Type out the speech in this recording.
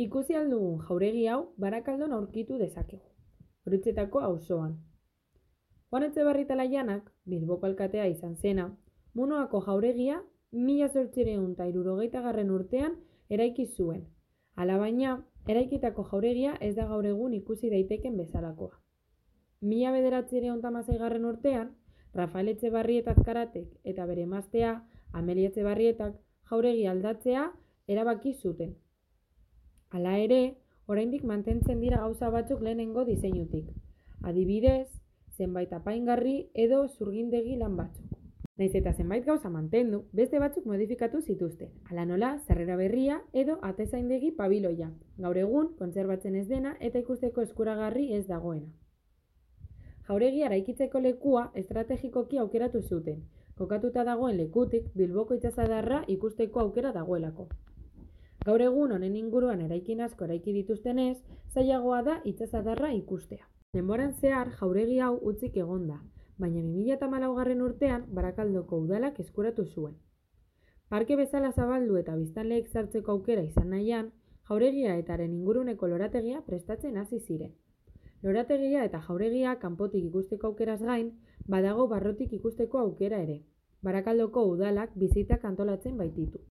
Ikusi aldugun jauregi hau barakaldon aurkitu dezakegu. Horutzetako auzoan. Juan Etxebarri Laianak, Bilboko alkatea izan zena, Munoako jauregia mila zortzireun eta irurogeita garren urtean eraiki zuen. Alabaina, eraikitako jauregia ez da gaur egun ikusi daiteken bezalakoa. Mila bederatzireun eta garren urtean, Rafael Etxebarrieta azkaratek eta bere emaztea, Amelia Etxebarrietak jauregi aldatzea erabaki zuten. Hala ere, oraindik mantentzen dira gauza batzuk lehenengo diseinutik. Adibidez, zenbait apaingarri edo zurgindegi lan batzuk. Naiz eta zenbait gauza mantendu, beste batzuk modifikatu zituzten. Hala nola, zerrera berria edo atezaindegi pabiloia. Gaur egun, kontserbatzen ez dena eta ikusteko eskuragarri ez dagoena. Jauregi araikitzeko lekua estrategikoki aukeratu zuten. Kokatuta dagoen lekutik Bilboko itsasadarra ikusteko aukera dagoelako. Gaur egun honen inguruan eraikin asko eraiki dituztenez, zailagoa da itsasadarra ikustea. Denboran zehar jauregi hau utzik egonda, baina 2014garren urtean Barakaldoko udalak eskuratu zuen. Parke bezala zabaldu eta biztanleek sartzeko aukera izan nahian, jauregia etaren inguruneko lorategia prestatzen hasi ziren. Lorategia eta jauregia kanpotik ikusteko aukeraz gain, badago barrotik ikusteko aukera ere. Barakaldoko udalak bizitak antolatzen baititu.